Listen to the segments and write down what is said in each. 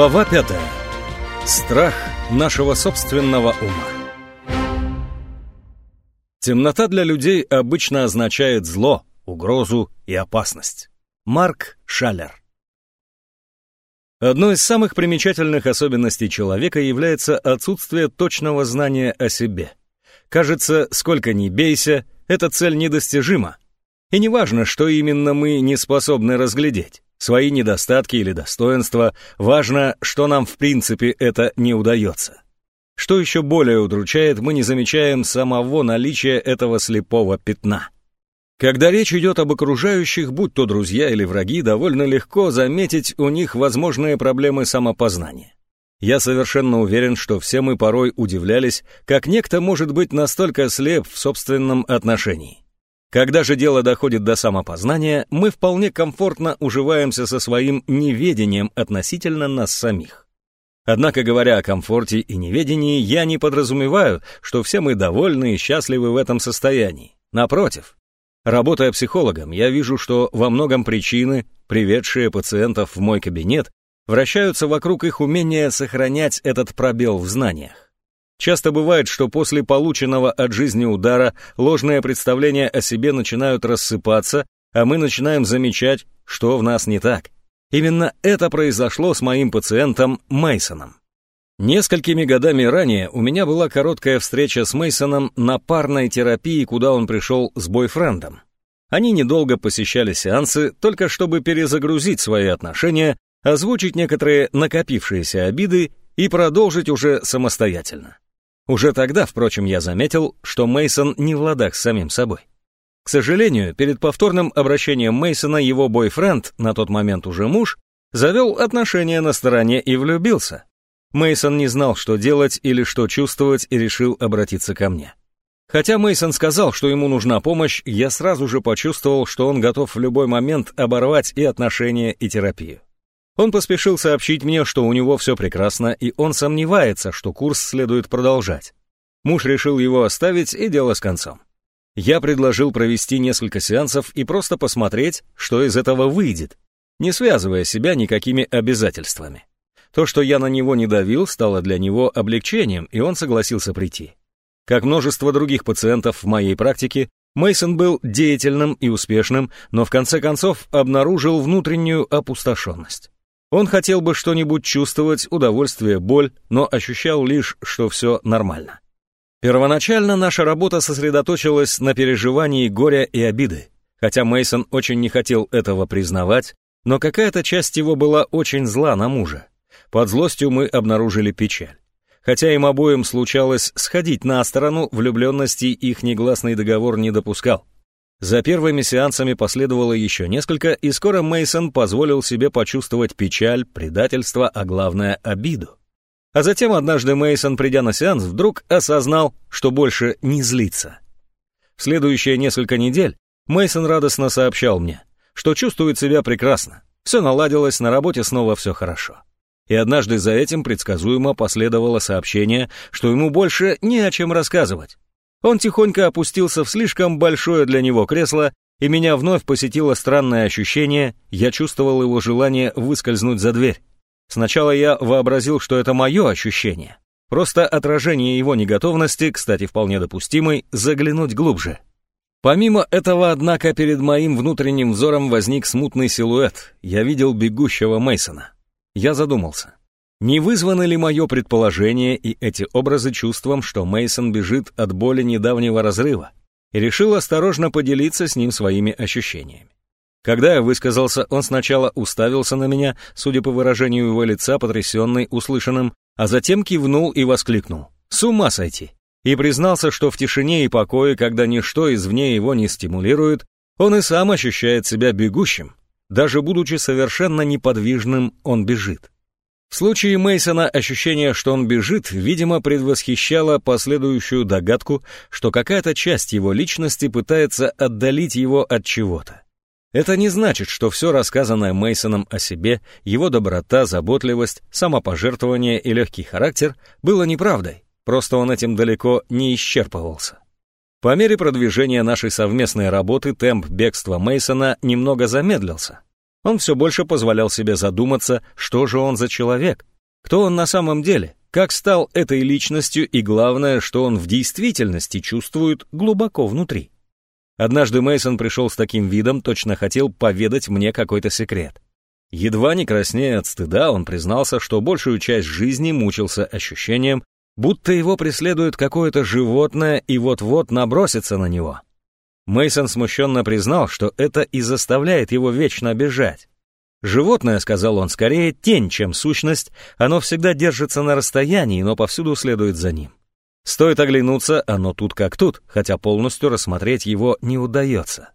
Глава пятая. Страх нашего собственного ума. Темнота для людей обычно означает зло, угрозу и опасность. Марк Шалер. Одной из самых примечательных особенностей человека является отсутствие точного знания о себе. Кажется, сколько ни бейся, эта цель недостижима. И неважно, что именно мы не способны разглядеть свои недостатки или достоинства, важно, что нам в принципе это не удается. Что еще более удручает, мы не замечаем самого наличия этого слепого пятна. Когда речь идет об окружающих, будь то друзья или враги, довольно легко заметить у них возможные проблемы самопознания. Я совершенно уверен, что все мы порой удивлялись, как некто может быть настолько слеп в собственном отношении. Когда же дело доходит до самопознания, мы вполне комфортно уживаемся со своим неведением относительно нас самих. Однако, говоря о комфорте и неведении, я не подразумеваю, что все мы довольны и счастливы в этом состоянии. Напротив, работая психологом, я вижу, что во многом причины, приведшие пациентов в мой кабинет, вращаются вокруг их умения сохранять этот пробел в знаниях. Часто бывает, что после полученного от жизни удара ложные представления о себе начинают рассыпаться, а мы начинаем замечать, что в нас не так. Именно это произошло с моим пациентом Мейсоном. Несколькими годами ранее у меня была короткая встреча с Мейсоном на парной терапии, куда он пришел с бойфрендом. Они недолго посещали сеансы, только чтобы перезагрузить свои отношения, озвучить некоторые накопившиеся обиды и продолжить уже самостоятельно. Уже тогда, впрочем, я заметил, что Мейсон не в ладах с самим собой. К сожалению, перед повторным обращением Мейсона его бойфренд, на тот момент уже муж, завел отношения на стороне и влюбился. Мейсон не знал, что делать или что чувствовать, и решил обратиться ко мне. Хотя Мейсон сказал, что ему нужна помощь, я сразу же почувствовал, что он готов в любой момент оборвать и отношения, и терапию. Он поспешил сообщить мне, что у него все прекрасно, и он сомневается, что курс следует продолжать. Муж решил его оставить, и дело с концом. Я предложил провести несколько сеансов и просто посмотреть, что из этого выйдет, не связывая себя никакими обязательствами. То, что я на него не давил, стало для него облегчением, и он согласился прийти. Как множество других пациентов в моей практике, Мейсон был деятельным и успешным, но в конце концов обнаружил внутреннюю опустошенность. Он хотел бы что-нибудь чувствовать, удовольствие, боль, но ощущал лишь, что все нормально. Первоначально наша работа сосредоточилась на переживании горя и обиды, хотя Мейсон очень не хотел этого признавать, но какая-то часть его была очень зла на мужа. Под злостью мы обнаружили печаль. Хотя им обоим случалось сходить на сторону, влюбленности их негласный договор не допускал. За первыми сеансами последовало еще несколько, и скоро Мейсон позволил себе почувствовать печаль, предательство, а главное обиду. А затем однажды Мейсон, придя на сеанс, вдруг осознал, что больше не злится. В следующие несколько недель Мейсон радостно сообщал мне, что чувствует себя прекрасно, все наладилось, на работе снова все хорошо. И однажды за этим предсказуемо последовало сообщение, что ему больше не о чем рассказывать. Он тихонько опустился в слишком большое для него кресло, и меня вновь посетило странное ощущение, я чувствовал его желание выскользнуть за дверь. Сначала я вообразил, что это мое ощущение. Просто отражение его неготовности, кстати, вполне допустимой, заглянуть глубже. Помимо этого, однако, перед моим внутренним взором возник смутный силуэт. Я видел бегущего Мейсона. Я задумался. Не вызвано ли мое предположение и эти образы чувством, что Мейсон бежит от боли недавнего разрыва, и решил осторожно поделиться с ним своими ощущениями. Когда я высказался, он сначала уставился на меня, судя по выражению его лица, потрясенный услышанным, а затем кивнул и воскликнул «С ума сойти!» и признался, что в тишине и покое, когда ничто извне его не стимулирует, он и сам ощущает себя бегущим. Даже будучи совершенно неподвижным, он бежит. В случае Мейсона ощущение, что он бежит, видимо, предвосхищало последующую догадку, что какая-то часть его личности пытается отдалить его от чего-то. Это не значит, что все рассказанное Мейсоном о себе, его доброта, заботливость, самопожертвование и легкий характер было неправдой, просто он этим далеко не исчерпывался. По мере продвижения нашей совместной работы темп бегства Мейсона немного замедлился. Он все больше позволял себе задуматься, что же он за человек, кто он на самом деле, как стал этой личностью и главное, что он в действительности чувствует глубоко внутри. Однажды Мейсон пришел с таким видом, точно хотел поведать мне какой-то секрет. Едва не краснея от стыда, он признался, что большую часть жизни мучился ощущением, будто его преследует какое-то животное и вот-вот набросится на него. Мейсон смущенно признал, что это и заставляет его вечно бежать. Животное, сказал он, скорее тень, чем сущность, оно всегда держится на расстоянии, но повсюду следует за ним. Стоит оглянуться, оно тут как тут, хотя полностью рассмотреть его не удается.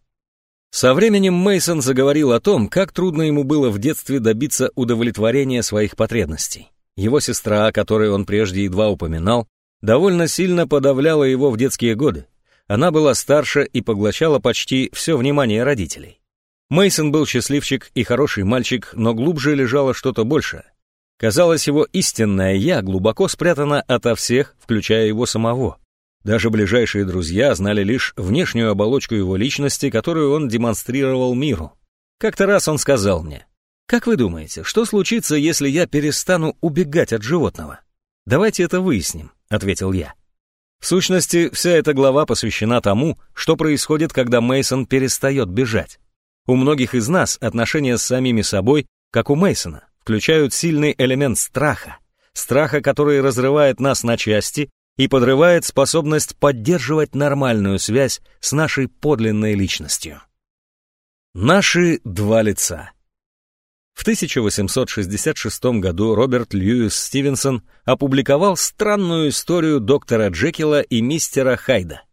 Со временем Мейсон заговорил о том, как трудно ему было в детстве добиться удовлетворения своих потребностей. Его сестра, о которой он прежде едва упоминал, довольно сильно подавляла его в детские годы. Она была старше и поглощала почти все внимание родителей. Мейсон был счастливчик и хороший мальчик, но глубже лежало что-то большее. Казалось, его истинное «я» глубоко спрятано ото всех, включая его самого. Даже ближайшие друзья знали лишь внешнюю оболочку его личности, которую он демонстрировал миру. Как-то раз он сказал мне, «Как вы думаете, что случится, если я перестану убегать от животного?» «Давайте это выясним», — ответил я. В сущности, вся эта глава посвящена тому, что происходит, когда Мейсон перестает бежать. У многих из нас отношения с самими собой, как у Мейсона, включают сильный элемент страха, страха, который разрывает нас на части и подрывает способность поддерживать нормальную связь с нашей подлинной личностью. Наши два лица. В 1866 году Роберт Льюис Стивенсон опубликовал странную историю доктора Джекила и мистера Хайда.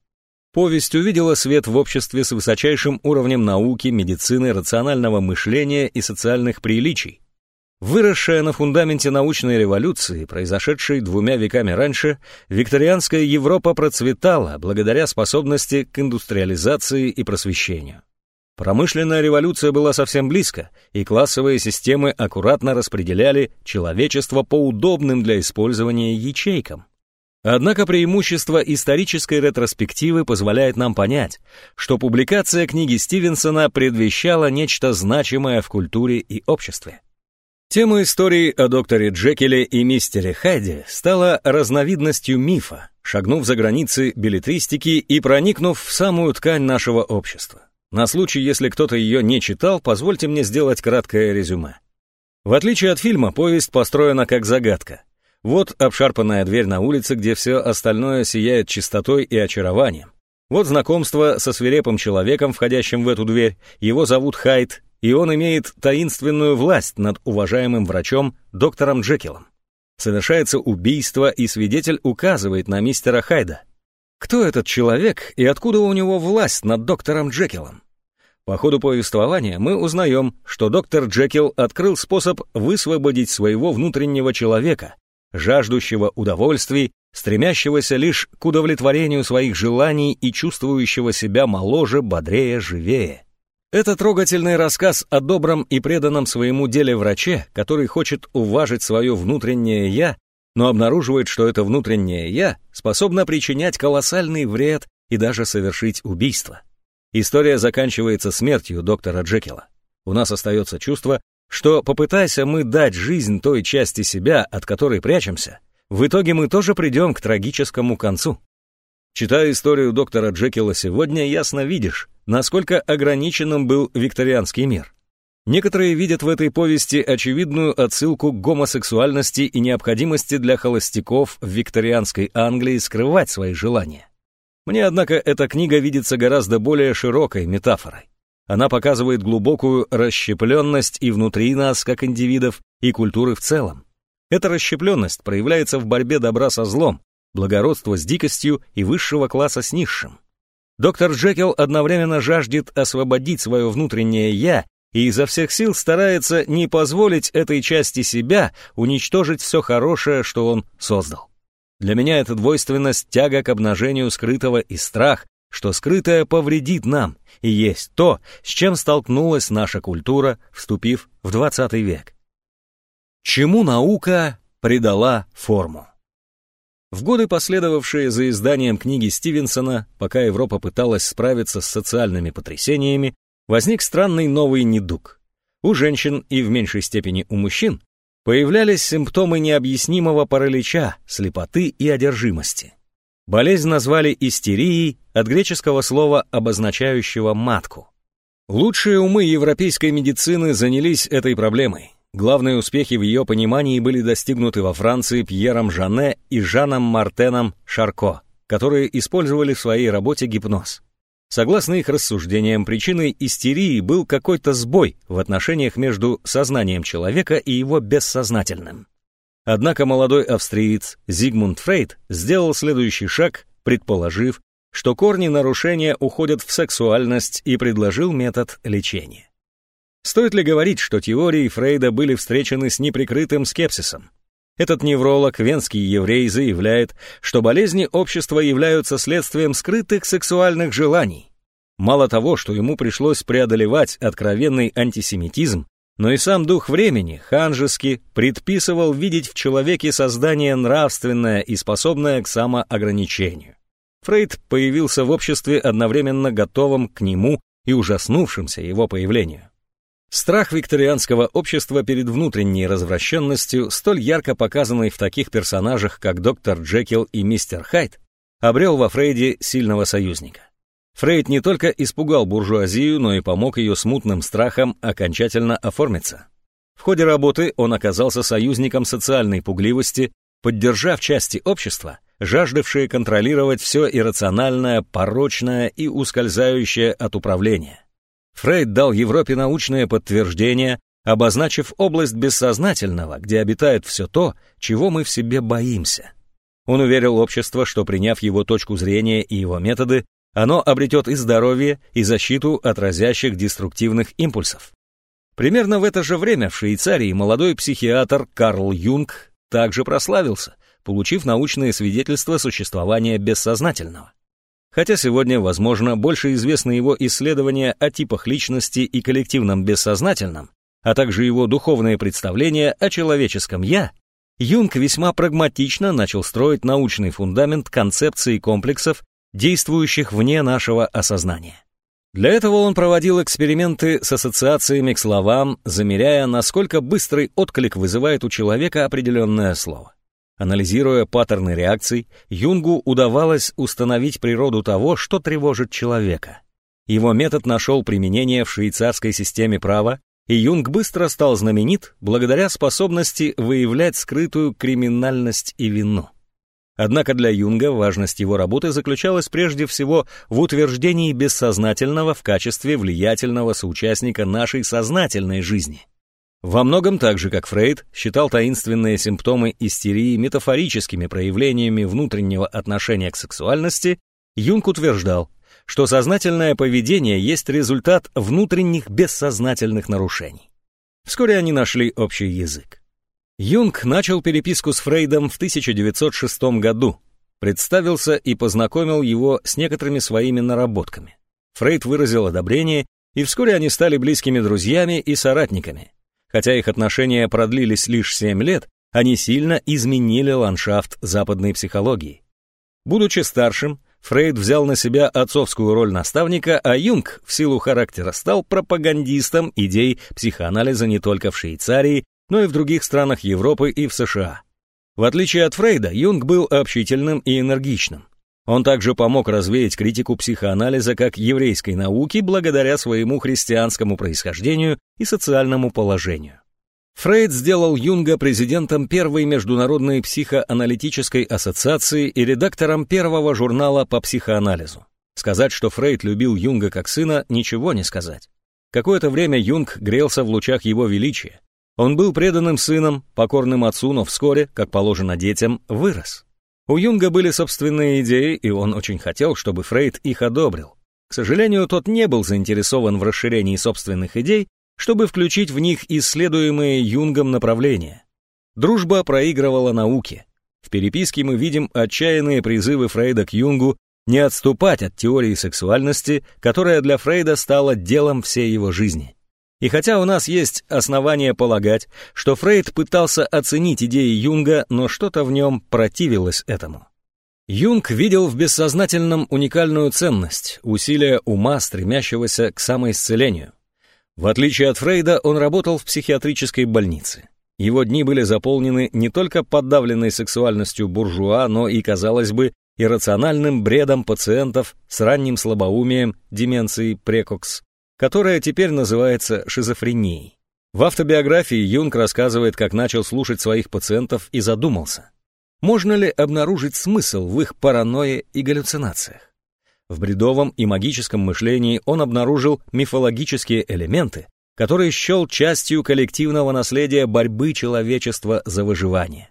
Повесть увидела свет в обществе с высочайшим уровнем науки, медицины, рационального мышления и социальных приличий, Выросшая на фундаменте научной революции, произошедшей двумя веками раньше, викторианская Европа процветала благодаря способности к индустриализации и просвещению. Промышленная революция была совсем близко, и классовые системы аккуратно распределяли человечество по удобным для использования ячейкам. Однако преимущество исторической ретроспективы позволяет нам понять, что публикация книги Стивенсона предвещала нечто значимое в культуре и обществе. Тема истории о докторе Джекеле и мистере Хайде стала разновидностью мифа, шагнув за границы билетристики и проникнув в самую ткань нашего общества. На случай, если кто-то ее не читал, позвольте мне сделать краткое резюме. В отличие от фильма, повесть построена как загадка. Вот обшарпанная дверь на улице, где все остальное сияет чистотой и очарованием. Вот знакомство со свирепым человеком, входящим в эту дверь. Его зовут Хайд, и он имеет таинственную власть над уважаемым врачом доктором Джекилом. Совершается убийство, и свидетель указывает на мистера Хайда. Кто этот человек и откуда у него власть над доктором Джекилом? По ходу повествования мы узнаем, что доктор Джекил открыл способ высвободить своего внутреннего человека, жаждущего удовольствий, стремящегося лишь к удовлетворению своих желаний и чувствующего себя моложе, бодрее, живее. Это трогательный рассказ о добром и преданном своему деле враче, который хочет уважить свое внутреннее «я», но обнаруживает, что это внутреннее «я» способно причинять колоссальный вред и даже совершить убийство. История заканчивается смертью доктора Джекила. У нас остается чувство, что попытайся мы дать жизнь той части себя, от которой прячемся, в итоге мы тоже придем к трагическому концу. Читая историю доктора Джекила сегодня, ясно видишь, насколько ограниченным был викторианский мир. Некоторые видят в этой повести очевидную отсылку к гомосексуальности и необходимости для холостяков в викторианской Англии скрывать свои желания. Мне, однако, эта книга видится гораздо более широкой метафорой. Она показывает глубокую расщепленность и внутри нас, как индивидов, и культуры в целом. Эта расщепленность проявляется в борьбе добра со злом, благородства с дикостью и высшего класса с низшим. Доктор Джекил одновременно жаждет освободить свое внутреннее «я» и изо всех сил старается не позволить этой части себя уничтожить все хорошее, что он создал. Для меня эта двойственность тяга к обнажению скрытого и страх, что скрытое повредит нам, и есть то, с чем столкнулась наша культура, вступив в 20 век. Чему наука придала форму? В годы, последовавшие за изданием книги Стивенсона, пока Европа пыталась справиться с социальными потрясениями, возник странный новый недуг. У женщин и в меньшей степени у мужчин появлялись симптомы необъяснимого паралича, слепоты и одержимости. Болезнь назвали истерией от греческого слова, обозначающего матку. Лучшие умы европейской медицины занялись этой проблемой. Главные успехи в ее понимании были достигнуты во Франции Пьером Жане и Жаном Мартеном Шарко, которые использовали в своей работе гипноз. Согласно их рассуждениям, причиной истерии был какой-то сбой в отношениях между сознанием человека и его бессознательным. Однако молодой австриец Зигмунд Фрейд сделал следующий шаг, предположив, что корни нарушения уходят в сексуальность и предложил метод лечения. Стоит ли говорить, что теории Фрейда были встречены с неприкрытым скепсисом? Этот невролог, венский еврей, заявляет, что болезни общества являются следствием скрытых сексуальных желаний. Мало того, что ему пришлось преодолевать откровенный антисемитизм, но и сам дух времени, ханжески, предписывал видеть в человеке создание нравственное и способное к самоограничению. Фрейд появился в обществе одновременно готовым к нему и ужаснувшимся его появлению. Страх викторианского общества перед внутренней развращенностью, столь ярко показанный в таких персонажах, как доктор Джекил и мистер Хайд, обрел во Фрейде сильного союзника. Фрейд не только испугал буржуазию, но и помог ее смутным страхам окончательно оформиться. В ходе работы он оказался союзником социальной пугливости, поддержав части общества, жаждавшие контролировать все иррациональное, порочное и ускользающее от управления. Фрейд дал Европе научное подтверждение, обозначив область бессознательного, где обитает все то, чего мы в себе боимся. Он уверил общество, что приняв его точку зрения и его методы, оно обретет и здоровье, и защиту от разящих деструктивных импульсов. Примерно в это же время в Швейцарии молодой психиатр Карл Юнг также прославился, получив научные свидетельства существования бессознательного. Хотя сегодня, возможно, больше известны его исследования о типах личности и коллективном бессознательном, а также его духовные представления о человеческом «я», Юнг весьма прагматично начал строить научный фундамент концепции комплексов, действующих вне нашего осознания. Для этого он проводил эксперименты с ассоциациями к словам, замеряя, насколько быстрый отклик вызывает у человека определенное слово. Анализируя паттерны реакций, Юнгу удавалось установить природу того, что тревожит человека. Его метод нашел применение в швейцарской системе права, и Юнг быстро стал знаменит благодаря способности выявлять скрытую криминальность и вину. Однако для Юнга важность его работы заключалась прежде всего в утверждении бессознательного в качестве влиятельного соучастника нашей сознательной жизни. Во многом так же, как Фрейд, считал таинственные симптомы истерии метафорическими проявлениями внутреннего отношения к сексуальности, Юнг утверждал, что сознательное поведение есть результат внутренних бессознательных нарушений. Вскоре они нашли общий язык. Юнг начал переписку с Фрейдом в 1906 году, представился и познакомил его с некоторыми своими наработками. Фрейд выразил одобрение, и вскоре они стали близкими друзьями и соратниками. Хотя их отношения продлились лишь 7 лет, они сильно изменили ландшафт западной психологии. Будучи старшим, Фрейд взял на себя отцовскую роль наставника, а Юнг в силу характера стал пропагандистом идей психоанализа не только в Швейцарии, но и в других странах Европы и в США. В отличие от Фрейда, Юнг был общительным и энергичным. Он также помог развеять критику психоанализа как еврейской науки благодаря своему христианскому происхождению и социальному положению. Фрейд сделал Юнга президентом первой международной психоаналитической ассоциации и редактором первого журнала по психоанализу. Сказать, что Фрейд любил Юнга как сына, ничего не сказать. Какое-то время Юнг грелся в лучах его величия. Он был преданным сыном, покорным отцу, но вскоре, как положено детям, вырос. У Юнга были собственные идеи, и он очень хотел, чтобы Фрейд их одобрил. К сожалению, тот не был заинтересован в расширении собственных идей, чтобы включить в них исследуемые Юнгом направления. Дружба проигрывала науке. В переписке мы видим отчаянные призывы Фрейда к Юнгу не отступать от теории сексуальности, которая для Фрейда стала делом всей его жизни. И хотя у нас есть основания полагать, что Фрейд пытался оценить идеи Юнга, но что-то в нем противилось этому. Юнг видел в бессознательном уникальную ценность, усилия ума, стремящегося к самоисцелению. В отличие от Фрейда, он работал в психиатрической больнице. Его дни были заполнены не только подавленной сексуальностью буржуа, но и, казалось бы, иррациональным бредом пациентов с ранним слабоумием, деменцией прекокс, которая теперь называется шизофренией. В автобиографии Юнг рассказывает, как начал слушать своих пациентов и задумался, можно ли обнаружить смысл в их паранойе и галлюцинациях. В бредовом и магическом мышлении он обнаружил мифологические элементы, которые счел частью коллективного наследия борьбы человечества за выживание.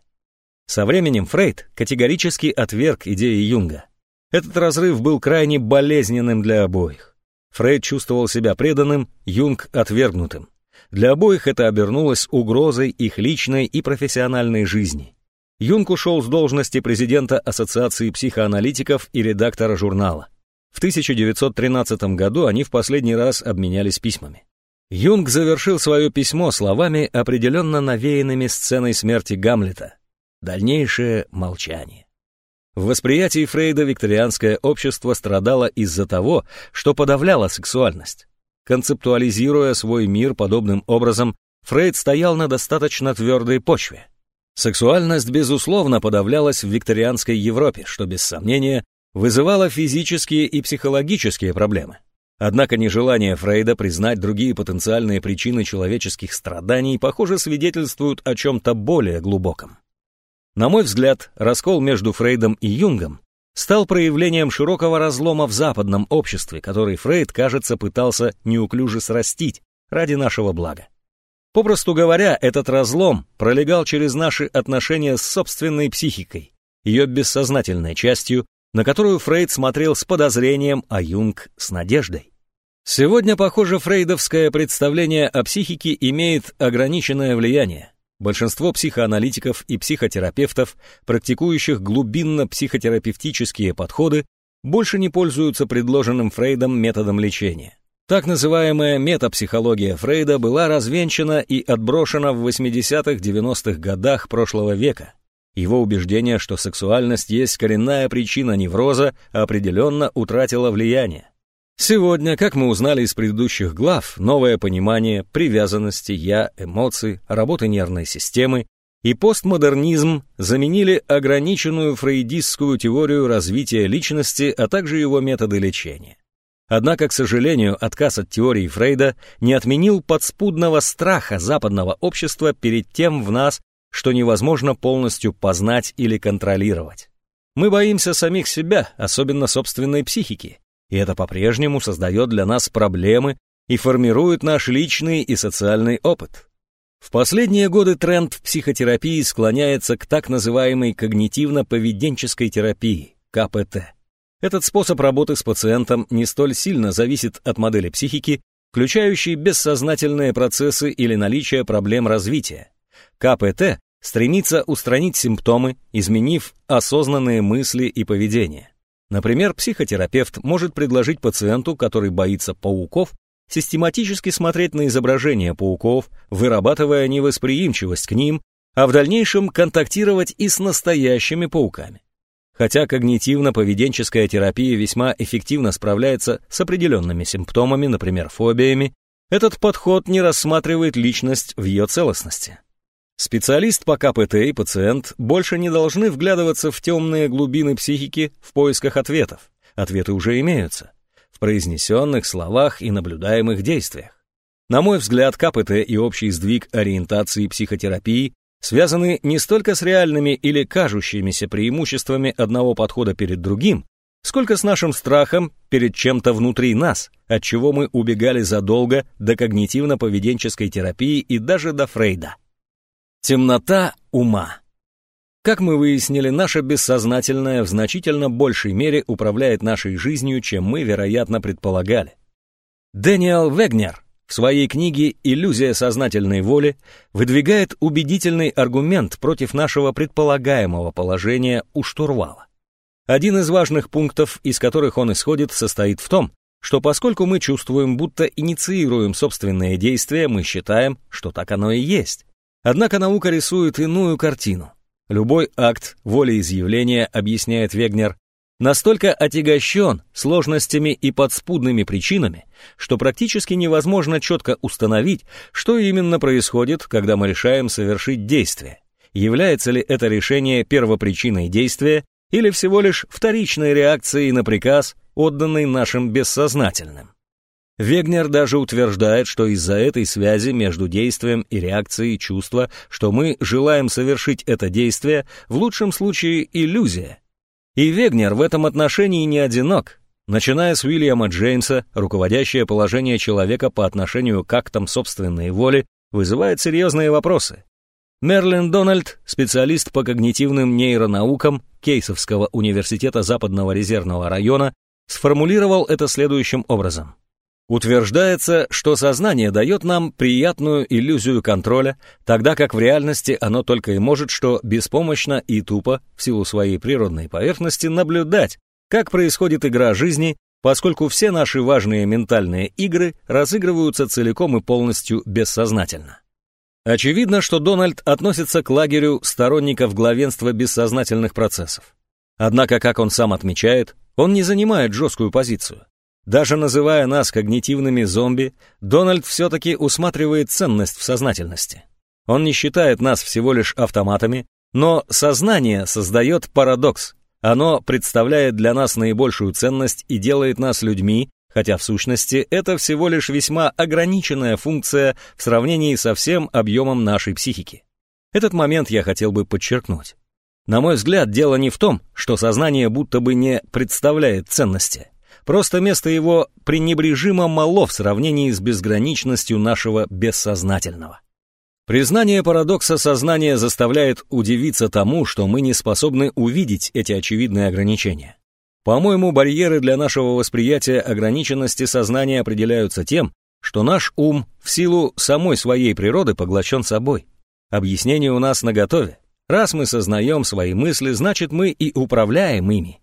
Со временем Фрейд категорически отверг идеи Юнга. Этот разрыв был крайне болезненным для обоих. Фрейд чувствовал себя преданным, Юнг — отвергнутым. Для обоих это обернулось угрозой их личной и профессиональной жизни. Юнг ушел с должности президента Ассоциации психоаналитиков и редактора журнала. В 1913 году они в последний раз обменялись письмами. Юнг завершил свое письмо словами, определенно навеянными сценой смерти Гамлета. Дальнейшее молчание. В восприятии Фрейда викторианское общество страдало из-за того, что подавляло сексуальность. Концептуализируя свой мир подобным образом, Фрейд стоял на достаточно твердой почве. Сексуальность, безусловно, подавлялась в викторианской Европе, что, без сомнения, вызывало физические и психологические проблемы. Однако нежелание Фрейда признать другие потенциальные причины человеческих страданий, похоже, свидетельствуют о чем-то более глубоком. На мой взгляд, раскол между Фрейдом и Юнгом стал проявлением широкого разлома в западном обществе, который Фрейд, кажется, пытался неуклюже срастить ради нашего блага. Попросту говоря, этот разлом пролегал через наши отношения с собственной психикой, ее бессознательной частью, на которую Фрейд смотрел с подозрением, а Юнг — с надеждой. Сегодня, похоже, фрейдовское представление о психике имеет ограниченное влияние. Большинство психоаналитиков и психотерапевтов, практикующих глубинно-психотерапевтические подходы, больше не пользуются предложенным Фрейдом методом лечения. Так называемая метапсихология Фрейда была развенчана и отброшена в 80-х-90-х годах прошлого века. Его убеждение, что сексуальность есть коренная причина невроза, определенно утратило влияние. Сегодня, как мы узнали из предыдущих глав, новое понимание привязанности «я», эмоций, работы нервной системы и постмодернизм заменили ограниченную фрейдистскую теорию развития личности, а также его методы лечения. Однако, к сожалению, отказ от теории Фрейда не отменил подспудного страха западного общества перед тем в нас, что невозможно полностью познать или контролировать. Мы боимся самих себя, особенно собственной психики, и это по-прежнему создает для нас проблемы и формирует наш личный и социальный опыт. В последние годы тренд в психотерапии склоняется к так называемой когнитивно-поведенческой терапии, КПТ. Этот способ работы с пациентом не столь сильно зависит от модели психики, включающей бессознательные процессы или наличие проблем развития. КПТ стремится устранить симптомы, изменив осознанные мысли и поведение. Например, психотерапевт может предложить пациенту, который боится пауков, систематически смотреть на изображения пауков, вырабатывая невосприимчивость к ним, а в дальнейшем контактировать и с настоящими пауками. Хотя когнитивно-поведенческая терапия весьма эффективно справляется с определенными симптомами, например, фобиями, этот подход не рассматривает личность в ее целостности. Специалист по КПТ и пациент больше не должны вглядываться в темные глубины психики в поисках ответов. Ответы уже имеются. В произнесенных словах и наблюдаемых действиях. На мой взгляд, КПТ и общий сдвиг ориентации психотерапии связаны не столько с реальными или кажущимися преимуществами одного подхода перед другим, сколько с нашим страхом перед чем-то внутри нас, от чего мы убегали задолго до когнитивно-поведенческой терапии и даже до Фрейда. Темнота ума. Как мы выяснили, наше бессознательное в значительно большей мере управляет нашей жизнью, чем мы, вероятно, предполагали. Дэниел Вегнер в своей книге «Иллюзия сознательной воли» выдвигает убедительный аргумент против нашего предполагаемого положения у штурвала. Один из важных пунктов, из которых он исходит, состоит в том, что поскольку мы чувствуем, будто инициируем собственные действия, мы считаем, что так оно и есть. Однако наука рисует иную картину. Любой акт волеизъявления, объясняет Вегнер, настолько отягощен сложностями и подспудными причинами, что практически невозможно четко установить, что именно происходит, когда мы решаем совершить действие. Является ли это решение первопричиной действия или всего лишь вторичной реакцией на приказ, отданный нашим бессознательным. Вегнер даже утверждает, что из-за этой связи между действием и реакцией чувства, что мы желаем совершить это действие, в лучшем случае иллюзия, и Вегнер в этом отношении не одинок. Начиная с Уильяма Джеймса, руководящее положение человека по отношению к актам собственной воли вызывает серьезные вопросы. Мерлин Дональд, специалист по когнитивным нейронаукам Кейсовского университета Западного резервного района, сформулировал это следующим образом. Утверждается, что сознание дает нам приятную иллюзию контроля, тогда как в реальности оно только и может что беспомощно и тупо, в силу своей природной поверхности, наблюдать, как происходит игра жизни, поскольку все наши важные ментальные игры разыгрываются целиком и полностью бессознательно. Очевидно, что Дональд относится к лагерю сторонников главенства бессознательных процессов. Однако, как он сам отмечает, он не занимает жесткую позицию. Даже называя нас когнитивными зомби, Дональд все-таки усматривает ценность в сознательности. Он не считает нас всего лишь автоматами, но сознание создает парадокс. Оно представляет для нас наибольшую ценность и делает нас людьми, хотя в сущности это всего лишь весьма ограниченная функция в сравнении со всем объемом нашей психики. Этот момент я хотел бы подчеркнуть. На мой взгляд, дело не в том, что сознание будто бы не представляет ценности. Просто место его пренебрежимо мало в сравнении с безграничностью нашего бессознательного. Признание парадокса сознания заставляет удивиться тому, что мы не способны увидеть эти очевидные ограничения. По-моему, барьеры для нашего восприятия ограниченности сознания определяются тем, что наш ум в силу самой своей природы поглощен собой. Объяснение у нас наготове. Раз мы сознаем свои мысли, значит мы и управляем ими.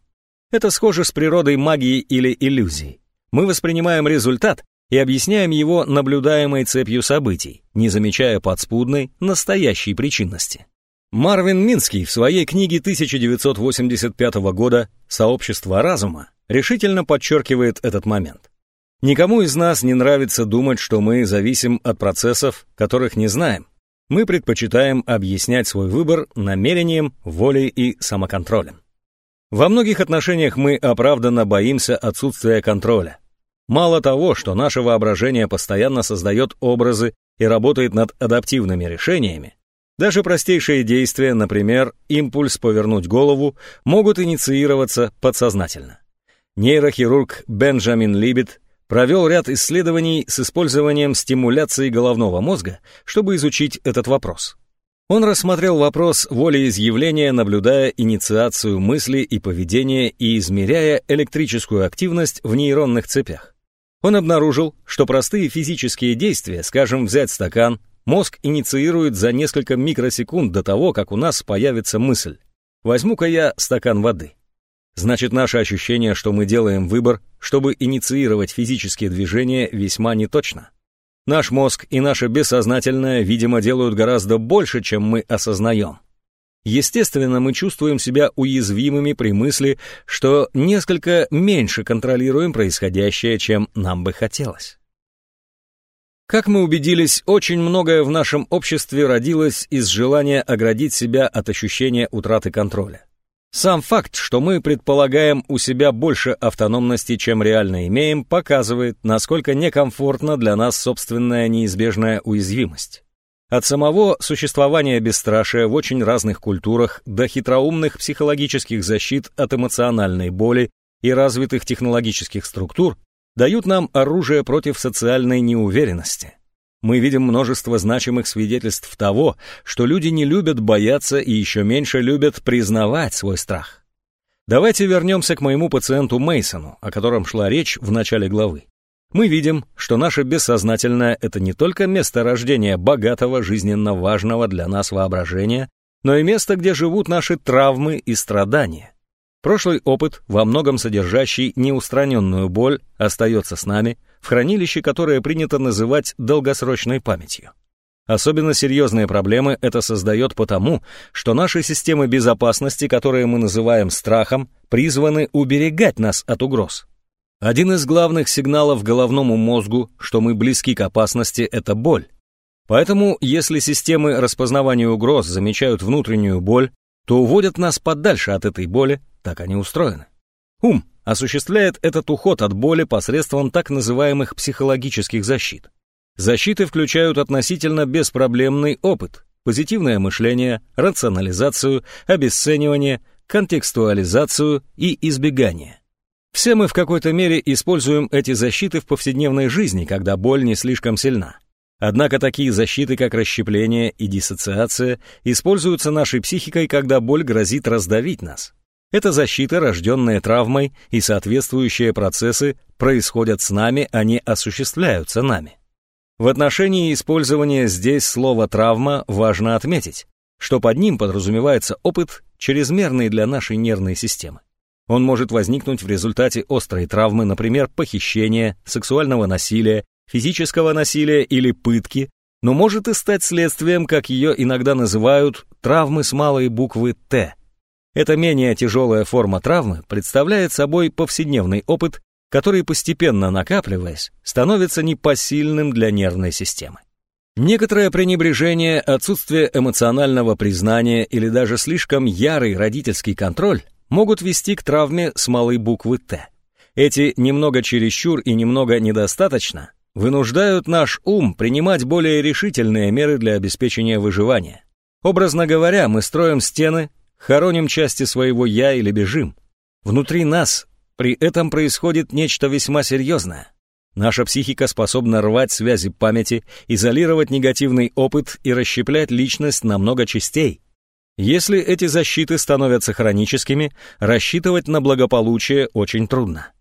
Это схоже с природой магии или иллюзий. Мы воспринимаем результат и объясняем его наблюдаемой цепью событий, не замечая подспудной, настоящей причинности. Марвин Минский в своей книге 1985 года «Сообщество разума» решительно подчеркивает этот момент. Никому из нас не нравится думать, что мы зависим от процессов, которых не знаем. Мы предпочитаем объяснять свой выбор намерением, волей и самоконтролем. Во многих отношениях мы оправданно боимся отсутствия контроля. Мало того, что наше воображение постоянно создает образы и работает над адаптивными решениями, даже простейшие действия, например, импульс повернуть голову, могут инициироваться подсознательно. Нейрохирург Бенджамин Либет провел ряд исследований с использованием стимуляции головного мозга, чтобы изучить этот вопрос. Он рассмотрел вопрос волеизъявления, наблюдая инициацию мысли и поведения и измеряя электрическую активность в нейронных цепях. Он обнаружил, что простые физические действия, скажем, взять стакан, мозг инициирует за несколько микросекунд до того, как у нас появится мысль. Возьму-ка я стакан воды. Значит, наше ощущение, что мы делаем выбор, чтобы инициировать физические движения, весьма неточно. Наш мозг и наше бессознательное, видимо, делают гораздо больше, чем мы осознаем. Естественно, мы чувствуем себя уязвимыми при мысли, что несколько меньше контролируем происходящее, чем нам бы хотелось. Как мы убедились, очень многое в нашем обществе родилось из желания оградить себя от ощущения утраты контроля. Сам факт, что мы предполагаем у себя больше автономности, чем реально имеем, показывает, насколько некомфортна для нас собственная неизбежная уязвимость. От самого существования бесстрашия в очень разных культурах до хитроумных психологических защит от эмоциональной боли и развитых технологических структур дают нам оружие против социальной неуверенности. Мы видим множество значимых свидетельств того, что люди не любят бояться и еще меньше любят признавать свой страх. Давайте вернемся к моему пациенту Мейсону, о котором шла речь в начале главы. Мы видим, что наше бессознательное — это не только место рождения богатого, жизненно важного для нас воображения, но и место, где живут наши травмы и страдания. Прошлый опыт, во многом содержащий неустраненную боль, остается с нами, в хранилище, которое принято называть долгосрочной памятью. Особенно серьезные проблемы это создает потому, что наши системы безопасности, которые мы называем страхом, призваны уберегать нас от угроз. Один из главных сигналов головному мозгу, что мы близки к опасности, это боль. Поэтому, если системы распознавания угроз замечают внутреннюю боль, то уводят нас подальше от этой боли, так они устроены. Ум осуществляет этот уход от боли посредством так называемых психологических защит. Защиты включают относительно беспроблемный опыт, позитивное мышление, рационализацию, обесценивание, контекстуализацию и избегание. Все мы в какой-то мере используем эти защиты в повседневной жизни, когда боль не слишком сильна. Однако такие защиты, как расщепление и диссоциация, используются нашей психикой, когда боль грозит раздавить нас. Это защита, рожденная травмой, и соответствующие процессы происходят с нами, а не осуществляются нами. В отношении использования здесь слова «травма» важно отметить, что под ним подразумевается опыт, чрезмерный для нашей нервной системы. Он может возникнуть в результате острой травмы, например, похищения, сексуального насилия, физического насилия или пытки, но может и стать следствием, как ее иногда называют, травмы с малой буквы «Т». Эта менее тяжелая форма травмы представляет собой повседневный опыт, который, постепенно накапливаясь, становится непосильным для нервной системы. Некоторое пренебрежение, отсутствие эмоционального признания или даже слишком ярый родительский контроль могут вести к травме с малой буквы «Т». Эти немного чересчур и немного недостаточно вынуждают наш ум принимать более решительные меры для обеспечения выживания. Образно говоря, мы строим стены, хороним части своего «я» или бежим. Внутри нас при этом происходит нечто весьма серьезное. Наша психика способна рвать связи памяти, изолировать негативный опыт и расщеплять личность на много частей. Если эти защиты становятся хроническими, рассчитывать на благополучие очень трудно.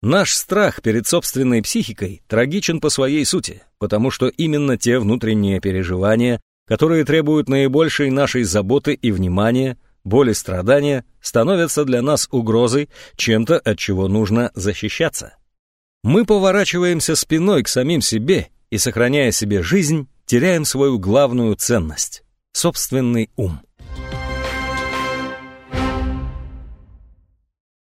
Наш страх перед собственной психикой трагичен по своей сути, потому что именно те внутренние переживания, которые требуют наибольшей нашей заботы и внимания, боль и страдания становятся для нас угрозой, чем-то, от чего нужно защищаться. Мы поворачиваемся спиной к самим себе и, сохраняя себе жизнь, теряем свою главную ценность — собственный ум.